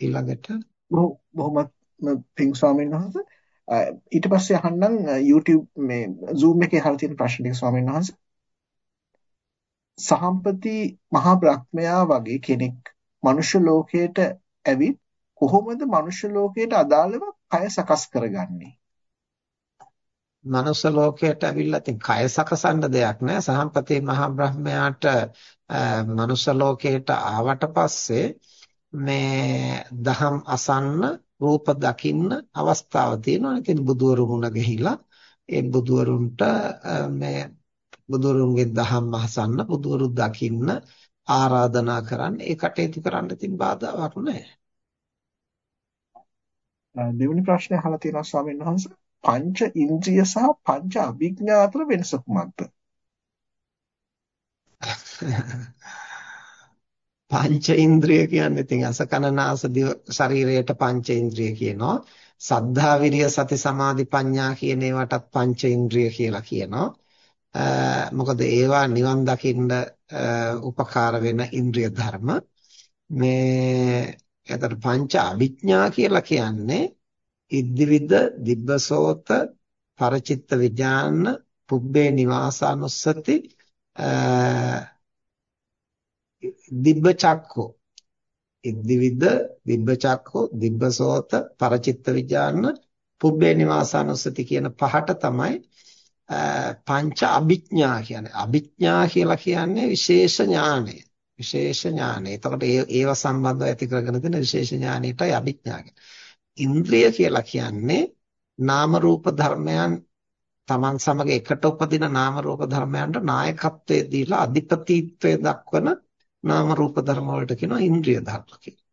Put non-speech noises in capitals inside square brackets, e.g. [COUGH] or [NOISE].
ඊළඟට බොහොමත් පිං ස්වාමීන් වහන්සේ ඊට පස්සේ අහන්නම් YouTube මේ Zoom එකේ අහලා තියෙන ප්‍රශ්න ටික ස්වාමීන් වහන්සේ සහම්පති මහා බ්‍රහ්මයා වගේ කෙනෙක් මනුෂ්‍ය ලෝකයට ඇවිත් කොහොමද මනුෂ්‍ය ලෝකයට අදාළව කය සකස් කරගන්නේ? මනුෂ්‍ය ලෝකයට ඇවිල්ලා ඉතින් කය සකසන්න දෙයක් නෑ. සහම්පති මහා බ්‍රහ්මයාට මනුෂ්‍ය ලෝකයට ආවට පස්සේ මේ දහම් අසන්න රූප දකින්න අවස්ථාව තියෙනවා. ඉතින් බුදුවරු මුණ ගිහිලා ඒ බුදුවරුන්ට මේ බුදුරුන්ගේ දහම් අහසන්න බුදුවරු දකින්න ආරාධනා කරන්න ඒ කටයුතු කරන්න ඉතින් බාධාවක් නැහැ. දෙවෙනි ප්‍රශ්නේ අහලා තියෙනවා ස්වාමීන් වහන්සේ පංච ඉන්ද්‍රිය සහ පංච අභිඥා අතර වෙනස කුමක්ද? [LAUGHS] පංච ඉන්ද්‍රිය කියන්නේ ඉතින් අසකනාස දිව ශරීරයට පංච ඉන්ද්‍රිය කියනවා. සද්ධා විරිය සති සමාධි ප්‍රඥා කියන ඒවටත් පංච ඉන්ද්‍රිය කියලා කියනවා. මොකද ඒවා නිවන් දකින්න උපකාර වෙන ඉන්ද්‍රිය ධර්ම. මේ එතකොට පංච අභිඥා කියලා කියන්නේ ඉද්දිවිද දිබ්බසෝත පරචිත්ත විඥාන පුබ්බේ නිවාසානුස්සති දිබ්බ චක්ඛෝ. ඉද්දිවිද දිබ්බ චක්ඛෝ දිබ්බසෝත පරචිත්ත විඥාන පුබ්බේ නිවාසානුස්සති කියන පහට තමයි පංච අභිඥා කියන්නේ. අභිඥා කියලා කියන්නේ විශේෂ ඥානය. විශේෂ ඥානය. එතකොට ඒව සම්බන්ධව ඇති කරගෙන තියෙන විශේෂ ඥානයටයි අභිඥා ඉන්ද්‍රිය කියලා කියන්නේ නාම රූප ධර්මයන් Taman සමග එකට උපදින නාම රූප ධර්මයන්ට නායකත්වයේ දීලා අධිපතිත්වයේ දක්වන නාම රූප ධර්ම වලට කියනවා ඉන්ද්‍රිය ධර්ම කියලා.